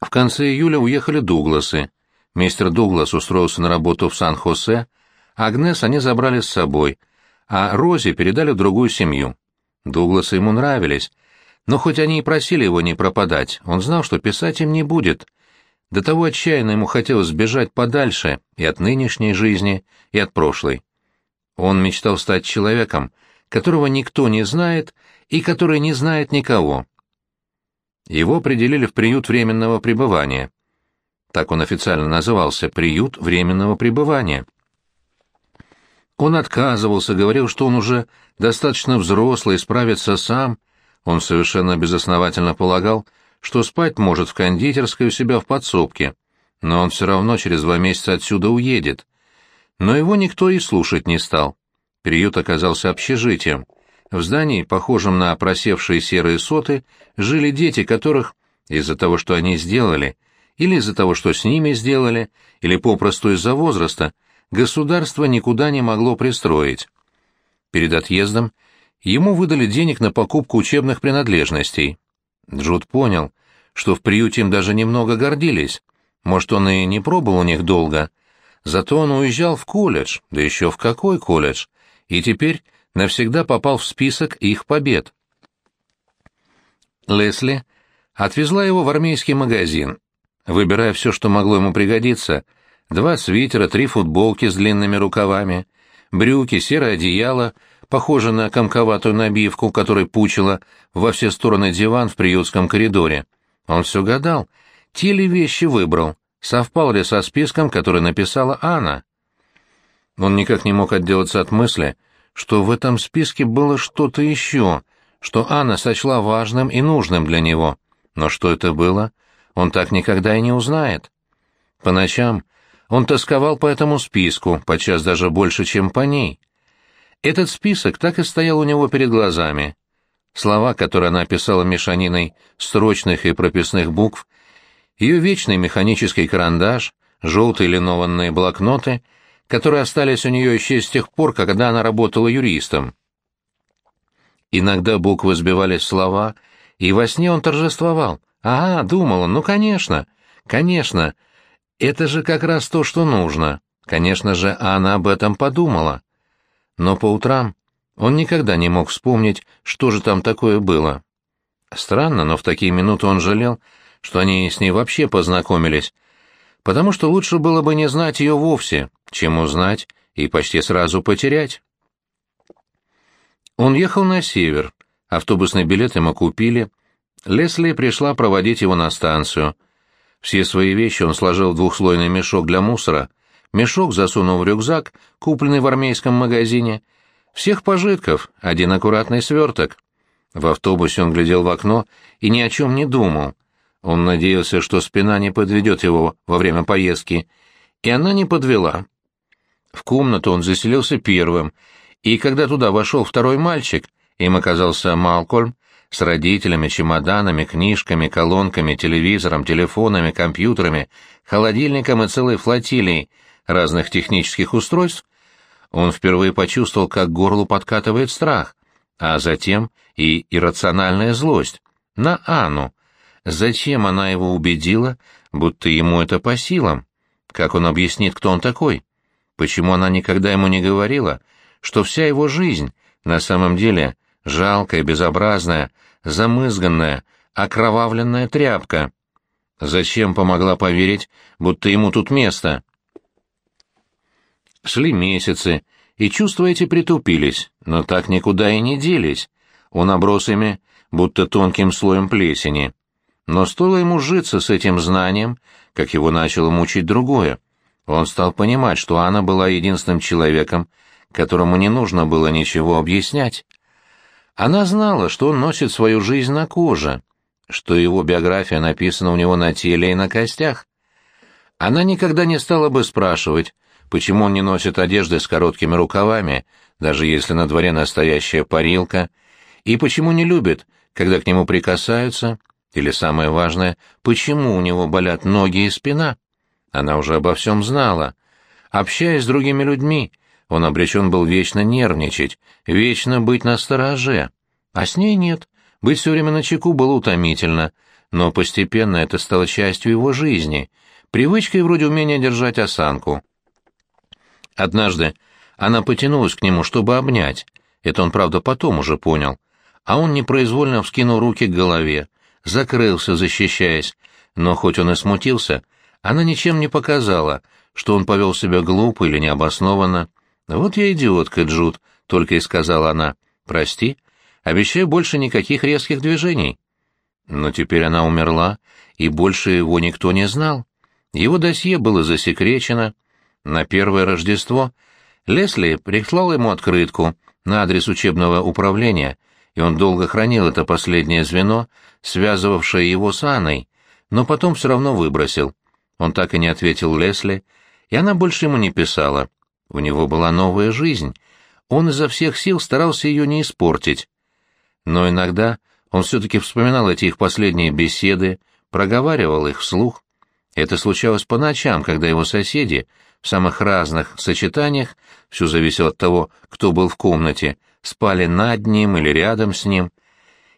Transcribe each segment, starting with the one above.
В конце июля уехали Дугласы. Мистер Дуглас устроился на работу в Сан-Хосе, а Агнес они забрали с собой, а Рози передали в другую семью. Дугласы ему нравились, но хоть они и просили его не пропадать, он знал, что писать им не будет. До того отчаянно ему хотелось сбежать подальше и от нынешней жизни, и от прошлой. Он мечтал стать человеком, которого никто не знает и который не знает никого. Его определили в приют временного пребывания. Так он официально назывался «приют временного пребывания». Он отказывался, говорил, что он уже достаточно взрослый, справится сам. Он совершенно безосновательно полагал, что спать может в кондитерской у себя в подсобке, но он все равно через два месяца отсюда уедет. Но его никто и слушать не стал. Приют оказался общежитием. В здании, похожем на просевшие серые соты, жили дети, которых, из-за того, что они сделали, или из-за того, что с ними сделали, или попросту из-за возраста, государство никуда не могло пристроить. Перед отъездом ему выдали денег на покупку учебных принадлежностей. Джуд понял, что в приюте им даже немного гордились. Может, он и не пробыл у них долго. Зато он уезжал в колледж, да еще в какой колледж, и теперь навсегда попал в список их побед. Лесли отвезла его в армейский магазин, выбирая все, что могло ему пригодиться. Два свитера, три футболки с длинными рукавами, брюки, серое одеяло, похожее на комковатую набивку, которой пучило во все стороны диван в приютском коридоре. Он все гадал, те ли вещи выбрал, совпал ли со списком, который написала Анна. Он никак не мог отделаться от мысли, что в этом списке было что-то еще, что Анна сочла важным и нужным для него. Но что это было, он так никогда и не узнает. По ночам он тосковал по этому списку, подчас даже больше, чем по ней. Этот список так и стоял у него перед глазами. Слова, которые она писала мешаниной строчных и прописных букв, ее вечный механический карандаш, желтые линованные блокноты, которые остались у нее еще с тех пор, когда она работала юристом. Иногда буквы сбивались слова, и во сне он торжествовал. «Ага», — думал он, — «ну, конечно, конечно, это же как раз то, что нужно. Конечно же, она об этом подумала. Но по утрам он никогда не мог вспомнить, что же там такое было. Странно, но в такие минуты он жалел, что они с ней вообще познакомились, потому что лучше было бы не знать ее вовсе, чем узнать и почти сразу потерять. Он ехал на север, автобусный билет ему купили, Лесли пришла проводить его на станцию. Все свои вещи он сложил в двухслойный мешок для мусора, мешок засунул в рюкзак, купленный в армейском магазине, всех пожитков, один аккуратный сверток. В автобусе он глядел в окно и ни о чем не думал. Он надеялся, что спина не подведет его во время поездки, и она не подвела. В комнату он заселился первым, и когда туда вошел второй мальчик, им оказался Малкольм, с родителями, чемоданами, книжками, колонками, телевизором, телефонами, компьютерами, холодильником и целой флотилией разных технических устройств, он впервые почувствовал, как горлу подкатывает страх, а затем и иррациональная злость на Анну. Зачем она его убедила, будто ему это по силам? Как он объяснит, кто он такой? Почему она никогда ему не говорила, что вся его жизнь на самом деле жалкая, безобразная, замызганная, окровавленная тряпка. Зачем помогла поверить, будто ему тут место? Шли месяцы, и чувства эти притупились, но так никуда и не делись. Он оброс ими, будто тонким слоем плесени. Но стоило ему житься с этим знанием, как его начало мучить другое. Он стал понимать, что Анна была единственным человеком, которому не нужно было ничего объяснять. Она знала, что он носит свою жизнь на коже, что его биография написана у него на теле и на костях. Она никогда не стала бы спрашивать, почему он не носит одежды с короткими рукавами, даже если на дворе настоящая парилка, и почему не любит, когда к нему прикасаются, или самое важное, почему у него болят ноги и спина. Она уже обо всем знала. Общаясь с другими людьми, он обречен был вечно нервничать, вечно быть на стороже. А с ней нет. Быть все время на чеку было утомительно, но постепенно это стало частью его жизни, привычкой вроде умения держать осанку. Однажды она потянулась к нему, чтобы обнять, это он, правда, потом уже понял, а он непроизвольно вскинул руки к голове, закрылся, защищаясь, но хоть он и смутился, она ничем не показала, что он повел себя глупо или необоснованно. «Вот я идиотка, Джуд», — только и сказала она. «Прости, обещаю больше никаких резких движений». Но теперь она умерла, и больше его никто не знал. Его досье было засекречено. На первое Рождество Лесли прислал ему открытку на адрес учебного управления, и он долго хранил это последнее звено, связывавшее его с Анной, но потом все равно выбросил. Он так и не ответил Лесли, и она больше ему не писала. У него была новая жизнь. Он изо всех сил старался ее не испортить. Но иногда он все-таки вспоминал эти их последние беседы, проговаривал их вслух. Это случалось по ночам, когда его соседи в самых разных сочетаниях, все зависело от того, кто был в комнате, спали над ним или рядом с ним.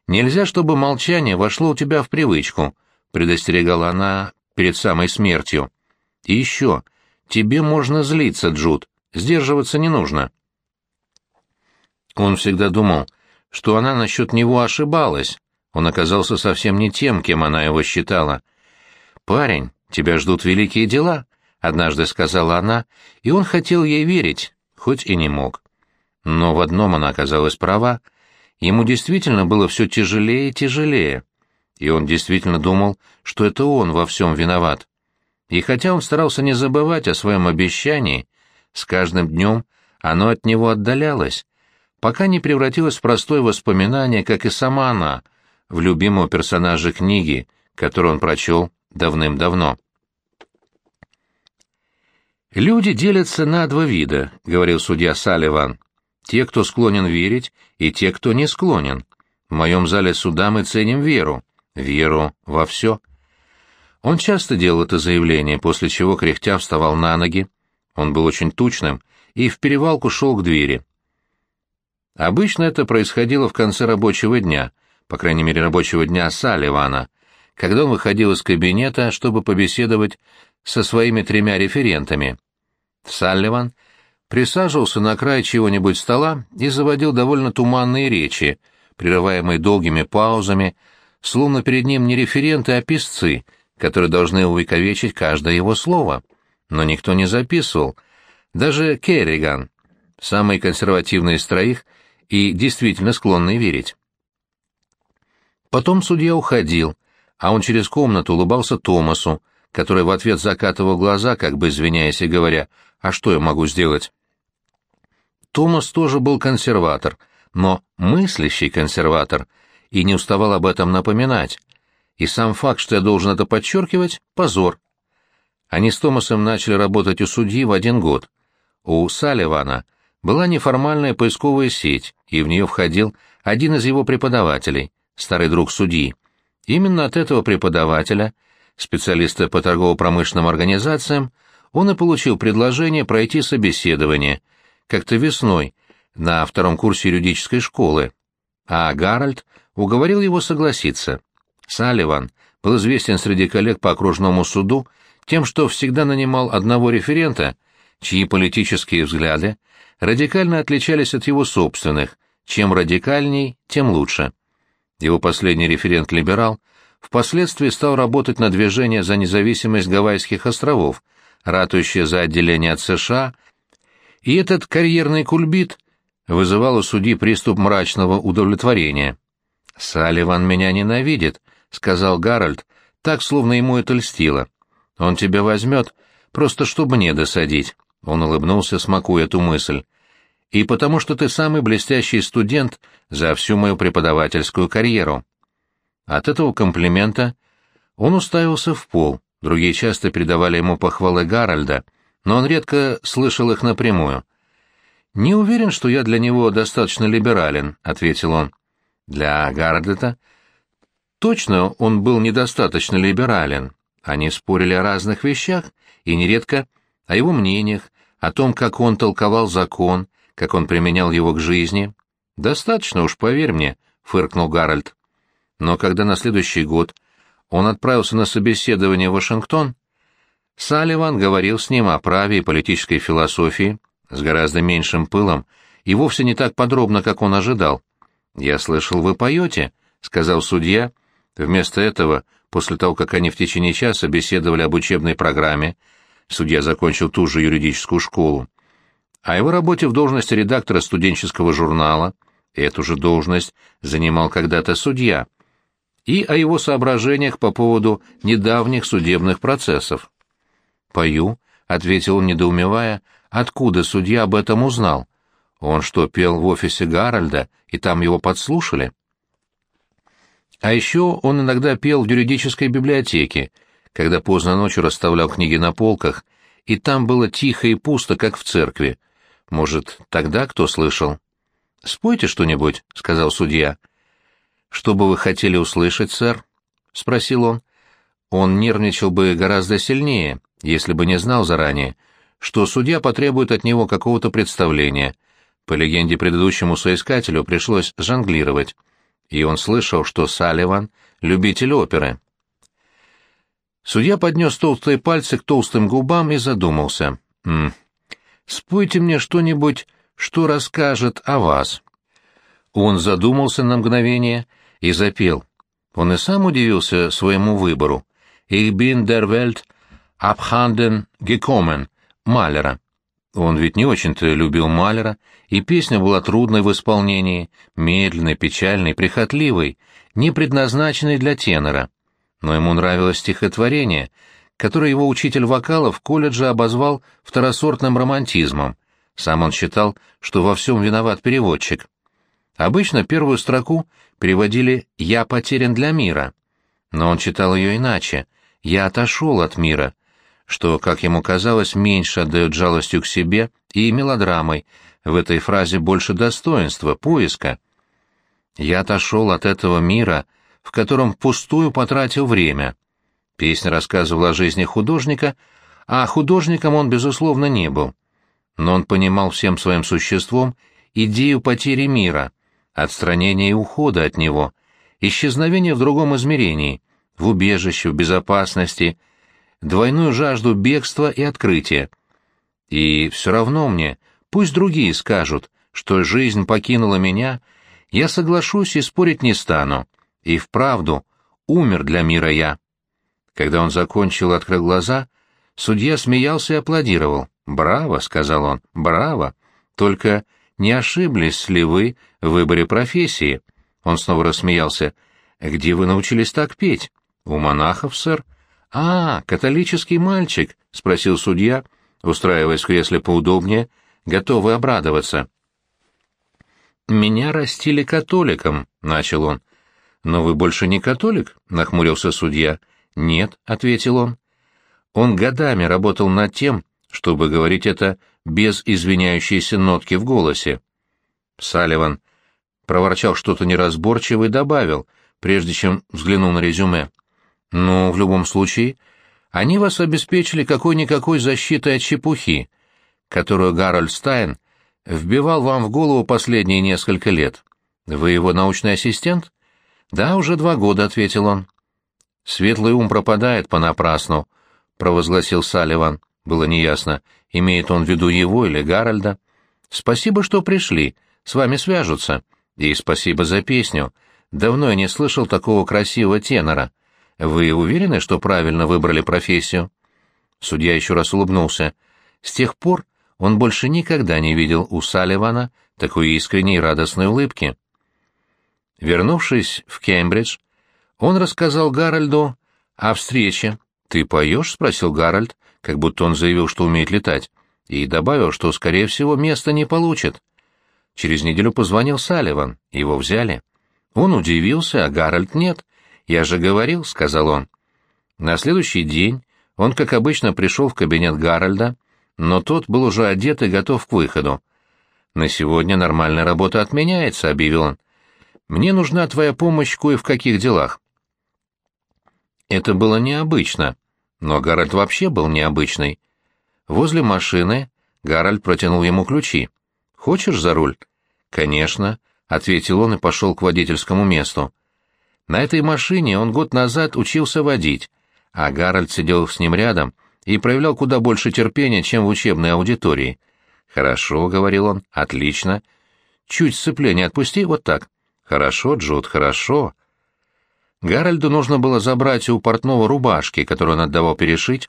Нельзя, чтобы молчание вошло у тебя в привычку, предостерегала она перед самой смертью. И еще, тебе можно злиться, Джуд, сдерживаться не нужно. Он всегда думал, что она насчет него ошибалась. Он оказался совсем не тем, кем она его считала. «Парень, тебя ждут великие дела», — однажды сказала она, и он хотел ей верить, хоть и не мог. Но в одном она оказалась права. Ему действительно было все тяжелее и тяжелее. И он действительно думал, что это он во всем виноват. И хотя он старался не забывать о своем обещании, с каждым днем оно от него отдалялось, пока не превратилось в простое воспоминание, как и сама она, в любимого персонажа книги, которую он прочел давным-давно. «Люди делятся на два вида», — говорил судья Салливан. «Те, кто склонен верить, и те, кто не склонен. В моем зале суда мы ценим веру, веру во все». Он часто делал это заявление, после чего кряхтя вставал на ноги. Он был очень тучным и в перевалку шел к двери. Обычно это происходило в конце рабочего дня, по крайней мере рабочего дня Салливана, когда он выходил из кабинета, чтобы побеседовать со своими тремя референтами. Салливан присаживался на край чего-нибудь стола и заводил довольно туманные речи, прерываемые долгими паузами, словно перед ним не референты, а писцы, которые должны увековечить каждое его слово. Но никто не записывал. Даже Керриган, самый консервативный из троих и действительно склонный верить. Потом судья уходил, а он через комнату улыбался Томасу, который в ответ закатывал глаза, как бы извиняясь и говоря, «А что я могу сделать?» Томас тоже был консерватор, но мыслящий консерватор, и не уставал об этом напоминать. И сам факт, что я должен это подчеркивать, — позор. Они с Томасом начали работать у судьи в один год. У Салливана была неформальная поисковая сеть, и в нее входил один из его преподавателей, старый друг судьи. Именно от этого преподавателя, специалиста по торгово-промышленным организациям, он и получил предложение пройти собеседование, как-то весной, на втором курсе юридической школы. А Гарольд уговорил его согласиться. Салливан был известен среди коллег по окружному суду тем, что всегда нанимал одного референта, чьи политические взгляды радикально отличались от его собственных, чем радикальней, тем лучше. Его последний референт-либерал впоследствии стал работать на движение за независимость Гавайских островов, ратующее за отделение от США, и этот карьерный кульбит вызывал у судьи приступ мрачного удовлетворения. «Салливан меня ненавидит», — сказал Гарольд, так, словно ему это льстило. «Он тебя возьмет, просто чтобы не досадить», — он улыбнулся, смакуя эту мысль и потому что ты самый блестящий студент за всю мою преподавательскую карьеру». От этого комплимента он уставился в пол, другие часто передавали ему похвалы Гарольда, но он редко слышал их напрямую. «Не уверен, что я для него достаточно либерален», — ответил он. «Для Гарольда точно он был недостаточно либерален. Они спорили о разных вещах, и нередко о его мнениях, о том, как он толковал закон, как он применял его к жизни. «Достаточно уж, поверь мне», — фыркнул Гарольд. Но когда на следующий год он отправился на собеседование в Вашингтон, Салливан говорил с ним о праве и политической философии с гораздо меньшим пылом и вовсе не так подробно, как он ожидал. «Я слышал, вы поете», — сказал судья. Вместо этого, после того, как они в течение часа беседовали об учебной программе, судья закончил ту же юридическую школу, о его работе в должности редактора студенческого журнала, эту же должность занимал когда-то судья, и о его соображениях по поводу недавних судебных процессов. «Пою», — ответил он, недоумевая, откуда судья об этом узнал. Он что, пел в офисе Гарольда, и там его подслушали? А еще он иногда пел в юридической библиотеке, когда поздно ночью расставлял книги на полках, и там было тихо и пусто, как в церкви. Может, тогда кто слышал? «Спойте что-нибудь», — сказал судья. «Что бы вы хотели услышать, сэр?» — спросил он. Он нервничал бы гораздо сильнее, если бы не знал заранее, что судья потребует от него какого-то представления. По легенде предыдущему соискателю пришлось жонглировать, и он слышал, что Салливан — любитель оперы. Судья поднес толстые пальцы к толстым губам и задумался. «М -м, «Спойте мне что-нибудь, что расскажет о вас». Он задумался на мгновение и запел. Он и сам удивился своему выбору. «Ich bin der Welt abhanden gekommen» Малера. Он ведь не очень-то любил Малера, и песня была трудной в исполнении, медленной, печальной, прихотливой, не предназначенной для тенора. Но ему нравилось стихотворение, которое его учитель вокала в колледже обозвал второсортным романтизмом. Сам он считал, что во всем виноват переводчик. Обычно первую строку переводили «Я потерян для мира», но он читал ее иначе «Я отошел от мира», что, как ему казалось, меньше отдает жалостью к себе и мелодрамой, в этой фразе больше достоинства, поиска. «Я отошел от этого мира, в котором пустую потратил время». Песня рассказывала о жизни художника, а художником он, безусловно, не был. Но он понимал всем своим существом идею потери мира, отстранения и ухода от него, исчезновения в другом измерении, в убежище, в безопасности, двойную жажду бегства и открытия. И все равно мне, пусть другие скажут, что жизнь покинула меня, я соглашусь и спорить не стану. И вправду, умер для мира я. Когда он закончил и открыл глаза, судья смеялся и аплодировал. «Браво!» — сказал он. «Браво! Только не ошиблись ли вы в выборе профессии?» Он снова рассмеялся. «Где вы научились так петь?» «У монахов, сэр». «А, католический мальчик?» — спросил судья, устраиваясь в кресле поудобнее, готовый обрадоваться. «Меня растили католиком», — начал он. «Но вы больше не католик?» — нахмурился судья. «Нет», — ответил он. Он годами работал над тем, чтобы говорить это без извиняющейся нотки в голосе. Салливан проворчал что-то неразборчивое и добавил, прежде чем взглянул на резюме. Но в любом случае, они вас обеспечили какой-никакой защитой от чепухи, которую Гарольд Стайн вбивал вам в голову последние несколько лет. Вы его научный ассистент? Да, уже два года, ответил он. Светлый ум пропадает понапрасну, провозгласил Салливан. Было неясно, имеет он в виду его или Гарольда. Спасибо, что пришли. С вами свяжутся. И спасибо за песню. Давно я не слышал такого красивого тенора. Вы уверены, что правильно выбрали профессию? Судья еще раз улыбнулся. С тех пор он больше никогда не видел у Салливана такой искренней радостной улыбки. Вернувшись в Кембридж, он рассказал Гарольду о встрече. «Ты поешь?» — спросил Гарольд, как будто он заявил, что умеет летать, и добавил, что, скорее всего, место не получит. Через неделю позвонил Салливан, его взяли. Он удивился, а Гарольд нет. «Я же говорил», — сказал он. На следующий день он, как обычно, пришел в кабинет Гарольда, но тот был уже одет и готов к выходу. «На сегодня нормальная работа отменяется», — объявил он. «Мне нужна твоя помощь кое в каких делах». Это было необычно, но Гарольд вообще был необычный. Возле машины Гарольд протянул ему ключи. «Хочешь за руль?» «Конечно», — ответил он и пошел к водительскому месту. На этой машине он год назад учился водить, а Гарольд сидел с ним рядом и проявлял куда больше терпения, чем в учебной аудитории. «Хорошо», — говорил он, — «отлично. Чуть сцепление отпусти, вот так». «Хорошо, Джуд, хорошо». Гарольду нужно было забрать у портного рубашки, которую он отдавал перешить,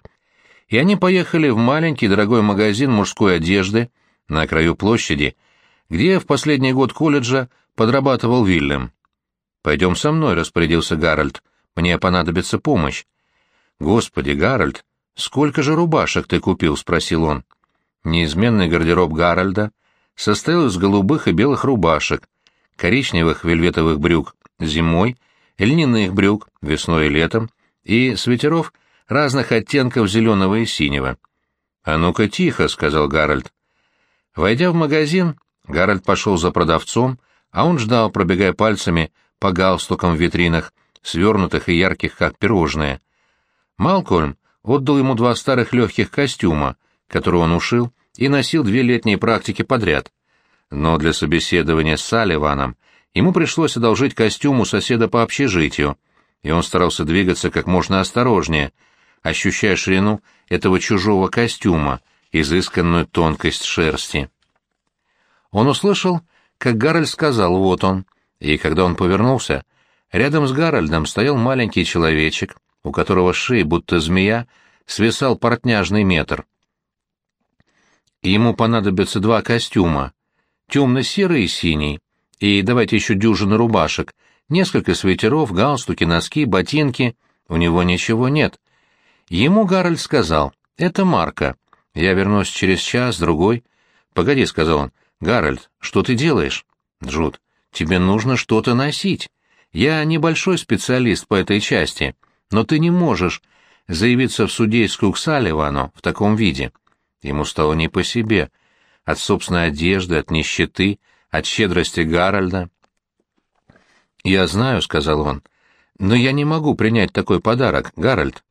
и они поехали в маленький дорогой магазин мужской одежды на краю площади, где в последний год колледжа подрабатывал Вильям. «Пойдем со мной», — распорядился Гарольд. «Мне понадобится помощь». «Господи, Гарольд, сколько же рубашек ты купил?» — спросил он. Неизменный гардероб Гарольда состоял из голубых и белых рубашек, коричневых вельветовых брюк зимой, льняных брюк весной и летом и свитеров разных оттенков зеленого и синего. «А ну-ка тихо», — сказал Гарольд. Войдя в магазин, Гарольд пошел за продавцом, а он ждал, пробегая пальцами по галстукам в витринах, свернутых и ярких, как пирожные. Малкольм отдал ему два старых легких костюма, которые он ушил и носил две летние практики подряд. Но для собеседования с Салливаном ему пришлось одолжить костюм у соседа по общежитию, и он старался двигаться как можно осторожнее, ощущая ширину этого чужого костюма, изысканную тонкость шерсти. Он услышал, как Гарольд сказал «вот он», и когда он повернулся, рядом с Гарольдом стоял маленький человечек, у которого с шеи, будто змея, свисал портняжный метр. Ему понадобятся два костюма, темно-серый и синий, и давайте еще дюжину рубашек, несколько свитеров, галстуки, носки, ботинки. У него ничего нет. Ему Гарольд сказал, это Марко. Я вернусь через час, другой. Погоди, сказал он. Гарольд, что ты делаешь? Джуд, тебе нужно что-то носить. Я небольшой специалист по этой части, но ты не можешь заявиться в судейскую к Салливану в таком виде. Ему стало не по себе. От собственной одежды, от нищеты, от щедрости Гарольда. «Я знаю», — сказал он, — «но я не могу принять такой подарок, Гарольд».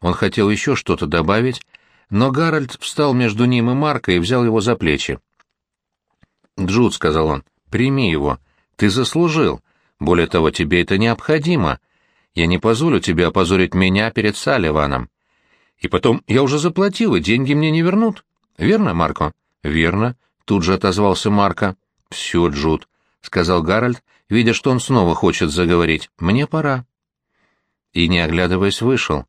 Он хотел еще что-то добавить, но Гарольд встал между ним и Марко и взял его за плечи. «Джуд», — сказал он, — «прими его. Ты заслужил. Более того, тебе это необходимо. Я не позволю тебе опозорить меня перед Салливаном. И потом, я уже заплатил, и деньги мне не вернут. Верно, Марко?» «Верно», — тут же отозвался Марко. «Все, Джуд», — сказал Гарольд, видя, что он снова хочет заговорить. «Мне пора». И, не оглядываясь, вышел.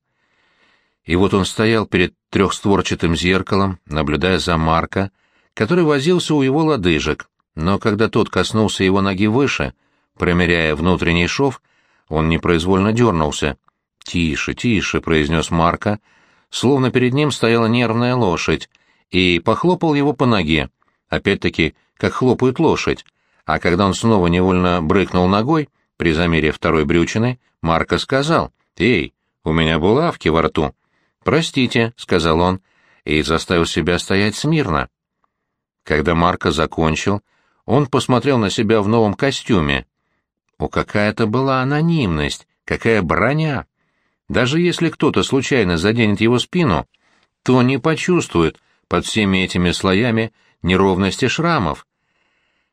И вот он стоял перед трехстворчатым зеркалом, наблюдая за Марко, который возился у его лодыжек, но когда тот коснулся его ноги выше, промеряя внутренний шов, он непроизвольно дернулся. «Тише, тише», — произнес Марко, словно перед ним стояла нервная лошадь, и похлопал его по ноге, опять-таки, как хлопают лошадь, а когда он снова невольно брыкнул ногой, при замере второй брючины, Марко сказал, «Эй, у меня булавки во рту». «Простите», — сказал он, и заставил себя стоять смирно. Когда Марко закончил, он посмотрел на себя в новом костюме. О, какая это была анонимность, какая броня! Даже если кто-то случайно заденет его спину, то не почувствует под всеми этими слоями неровности шрамов.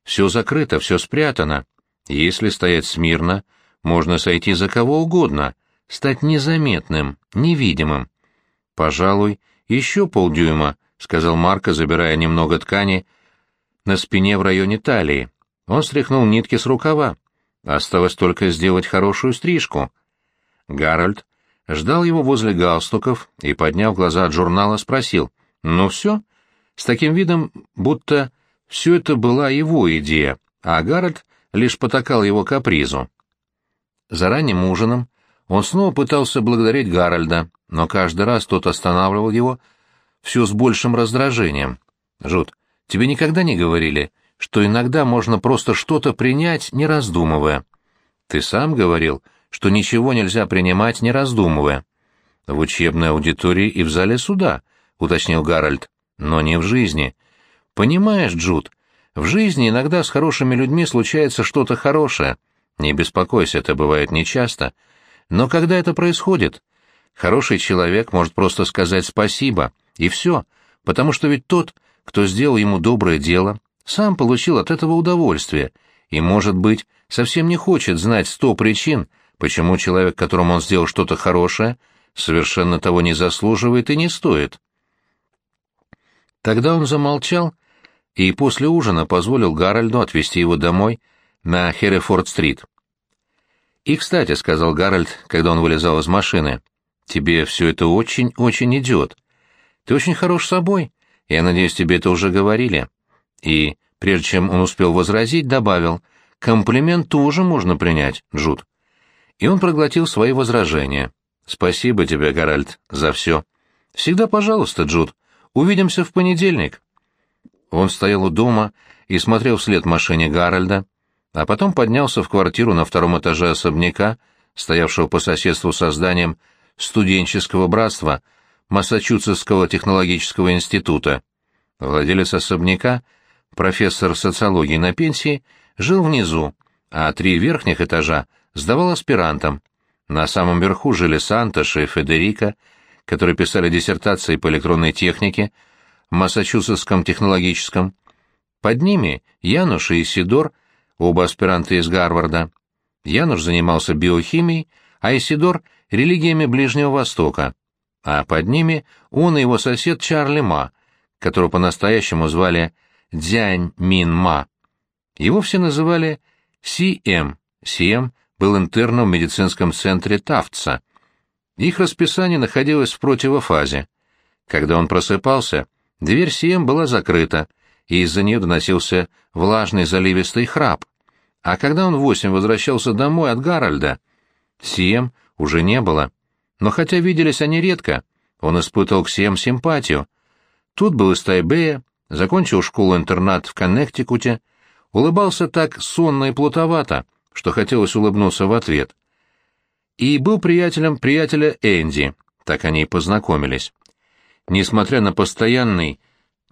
Все закрыто, все спрятано. Если стоять смирно, можно сойти за кого угодно, стать незаметным, невидимым. «Пожалуй, еще полдюйма», — сказал Марко, забирая немного ткани на спине в районе талии. Он стряхнул нитки с рукава. Осталось только сделать хорошую стрижку. Гарольд ждал его возле галстуков и, подняв глаза от журнала, спросил, «Ну все?» С таким видом, будто все это была его идея, а Гарольд лишь потакал его капризу. За ранним ужином он снова пытался благодарить Гарольда, но каждый раз тот останавливал его все с большим раздражением. «Жут, тебе никогда не говорили, что иногда можно просто что-то принять, не раздумывая?» «Ты сам говорил, что ничего нельзя принимать, не раздумывая». «В учебной аудитории и в зале суда», — уточнил Гарольд, — «но не в жизни». «Понимаешь, Джуд, в жизни иногда с хорошими людьми случается что-то хорошее. Не беспокойся, это бывает нечасто. Но когда это происходит, хороший человек может просто сказать спасибо, и все, потому что ведь тот, кто сделал ему доброе дело, сам получил от этого удовольствие, и, может быть, совсем не хочет знать сто причин, почему человек, которому он сделал что-то хорошее, совершенно того не заслуживает и не стоит. Тогда он замолчал и после ужина позволил Гарольду отвезти его домой на Херефорд-стрит. «И, кстати», — сказал Гарольд, когда он вылезал из машины, — «тебе все это очень-очень идет. Ты очень хорош собой. Я надеюсь, тебе это уже говорили». И, прежде чем он успел возразить, добавил, «Комплимент тоже можно принять, Джуд». И он проглотил свои возражения. «Спасибо тебе, Гарольд, за все. Всегда пожалуйста, Джуд. Увидимся в понедельник». Он стоял у дома и смотрел вслед машине Гарольда, а потом поднялся в квартиру на втором этаже особняка, стоявшего по соседству со зданием студенческого братства Массачусетского технологического института. Владелец особняка, профессор социологии на пенсии, жил внизу, а три верхних этажа сдавал аспирантам. На самом верху жили Сантош и Федерика, которые писали диссертации по электронной технике в Массачусетском технологическом. Под ними Януш и Исидор, оба аспиранты из Гарварда. Януш занимался биохимией, а Исидор — религиями Ближнего Востока. А под ними он и его сосед Чарли Ма, которого по-настоящему звали Дзянь Мин Ма. Его все называли Си Эм. Си Эм был интерном в медицинском центре Тафтса. Их расписание находилось в противофазе. Когда он просыпался, дверь Сием была закрыта, и из-за нее доносился влажный заливистый храп. А когда он в восемь возвращался домой от Гарольда, Сием уже не было. Но хотя виделись они редко, он испытывал к Сием симпатию. Тут был из Тайбэя, закончил школу-интернат в Коннектикуте, улыбался так сонно и плутовато, что хотелось улыбнуться в ответ. И был приятелем приятеля Энди, так они и познакомились. Несмотря на постоянный,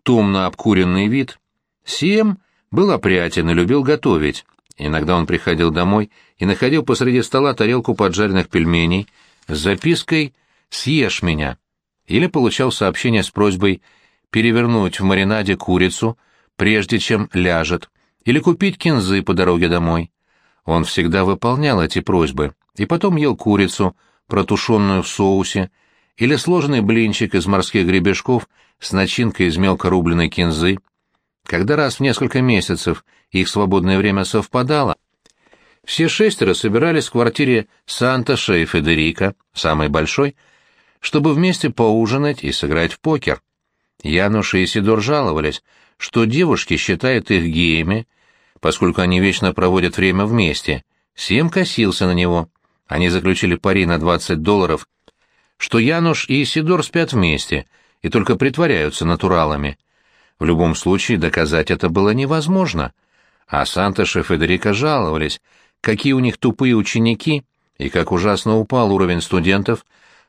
томно обкуренный вид, Сием был опрятен и любил готовить. Иногда он приходил домой и находил посреди стола тарелку поджаренных пельменей с запиской «Съешь меня» или получал сообщение с просьбой перевернуть в маринаде курицу, прежде чем ляжет, или купить кинзы по дороге домой. Он всегда выполнял эти просьбы, и потом ел курицу, протушенную в соусе, или сложенный блинчик из морских гребешков с начинкой из мелко рубленной кинзы. Когда раз в несколько месяцев их свободное время совпадало, все шестеро собирались в квартире Санта-Ше и Федерика, самой большой, чтобы вместе поужинать и сыграть в покер. Януш и Сидор жаловались, что девушки считают их геями, поскольку они вечно проводят время вместе. Сем косился на него. Они заключили пари на 20 долларов, что Януш и Исидор спят вместе и только притворяются натуралами. В любом случае доказать это было невозможно. А Сантош и Федерика жаловались, какие у них тупые ученики и как ужасно упал уровень студентов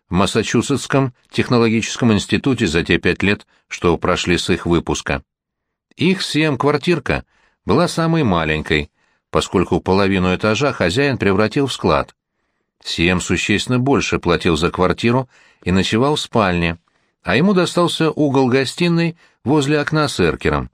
в Массачусетском технологическом институте за те пять лет, что прошли с их выпуска. Их съем квартирка была самой маленькой, поскольку половину этажа хозяин превратил в склад. Сием существенно больше платил за квартиру и ночевал в спальне, а ему достался угол гостиной возле окна с эркером.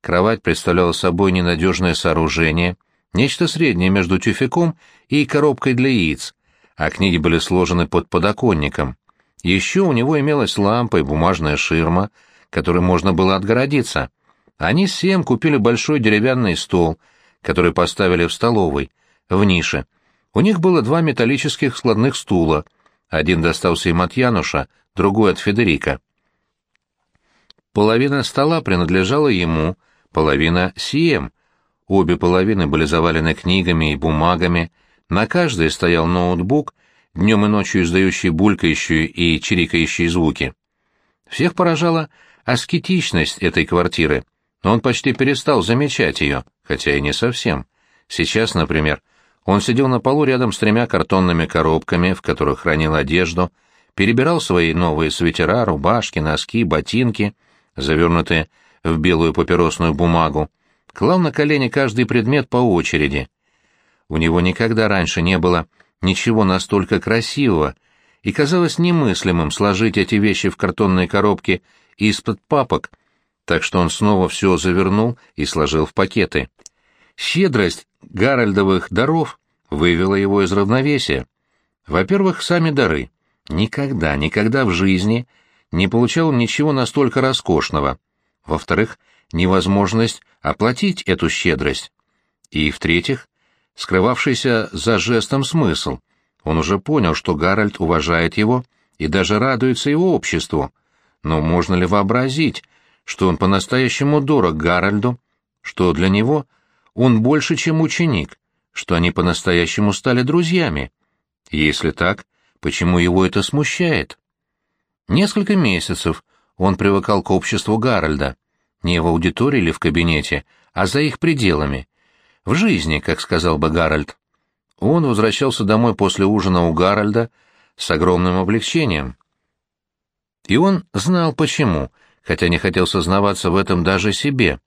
Кровать представляла собой ненадежное сооружение, нечто среднее между тюфяком и коробкой для яиц, а книги были сложены под подоконником. Еще у него имелась лампа и бумажная ширма, которой можно было отгородиться — они с Сем купили большой деревянный стол, который поставили в столовой, в нише. У них было два металлических складных стула. Один достался им от Януша, другой от Федерика. Половина стола принадлежала ему, половина — Сием. Обе половины были завалены книгами и бумагами, на каждой стоял ноутбук, днем и ночью издающий булькающие и чирикающие звуки. Всех поражала аскетичность этой квартиры но он почти перестал замечать ее, хотя и не совсем. Сейчас, например, он сидел на полу рядом с тремя картонными коробками, в которых хранил одежду, перебирал свои новые свитера, рубашки, носки, ботинки, завернутые в белую папиросную бумагу, клал на колени каждый предмет по очереди. У него никогда раньше не было ничего настолько красивого, и казалось немыслимым сложить эти вещи в картонные коробки из-под папок, так что он снова все завернул и сложил в пакеты. Щедрость Гарольдовых даров вывело его из равновесия. Во-первых, сами дары. Никогда, никогда в жизни не получал ничего настолько роскошного. Во-вторых, невозможность оплатить эту щедрость. И, в-третьих, скрывавшийся за жестом смысл. Он уже понял, что Гарольд уважает его и даже радуется его обществу. Но можно ли вообразить, что он по-настоящему дорог Гарольду, что для него он больше, чем ученик, что они по-настоящему стали друзьями? Если так, почему его это смущает? Несколько месяцев он привыкал к обществу Гарольда, не в аудитории или в кабинете, а за их пределами. В жизни, как сказал бы Гарольд. Он возвращался домой после ужина у Гарольда с огромным облегчением. И он знал почему, хотя не хотел сознаваться в этом даже себе.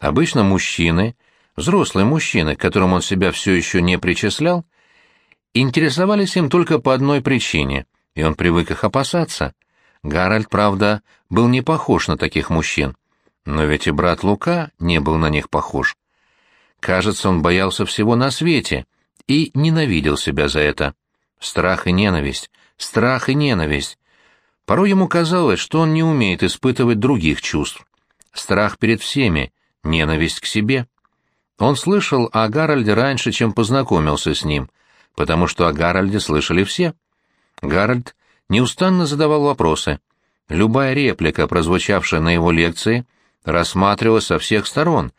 Обычно мужчины, взрослые мужчины, к которым он себя все еще не причислял, интересовались им только по одной причине, и он привык их опасаться. Гарольд, правда, был не похож на таких мужчин, но ведь и брат Лука не был на них похож. Кажется, он боялся всего на свете и ненавидел себя за это. Страх и ненависть, страх и ненависть. Порой ему казалось, что он не умеет испытывать других чувств. Страх перед всеми, ненависть к себе. Он слышал о Гарольде раньше, чем познакомился с ним, потому что о Гарольде слышали все. Гарольд неустанно задавал вопросы. Любая реплика, прозвучавшая на его лекции, рассматривалась со всех сторон.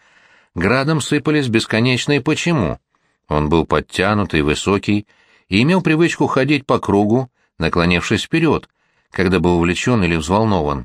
Градом сыпались бесконечные «почему». Он был подтянутый, высокий и имел привычку ходить по кругу, наклонившись вперед, когда был увлечен или взволнован.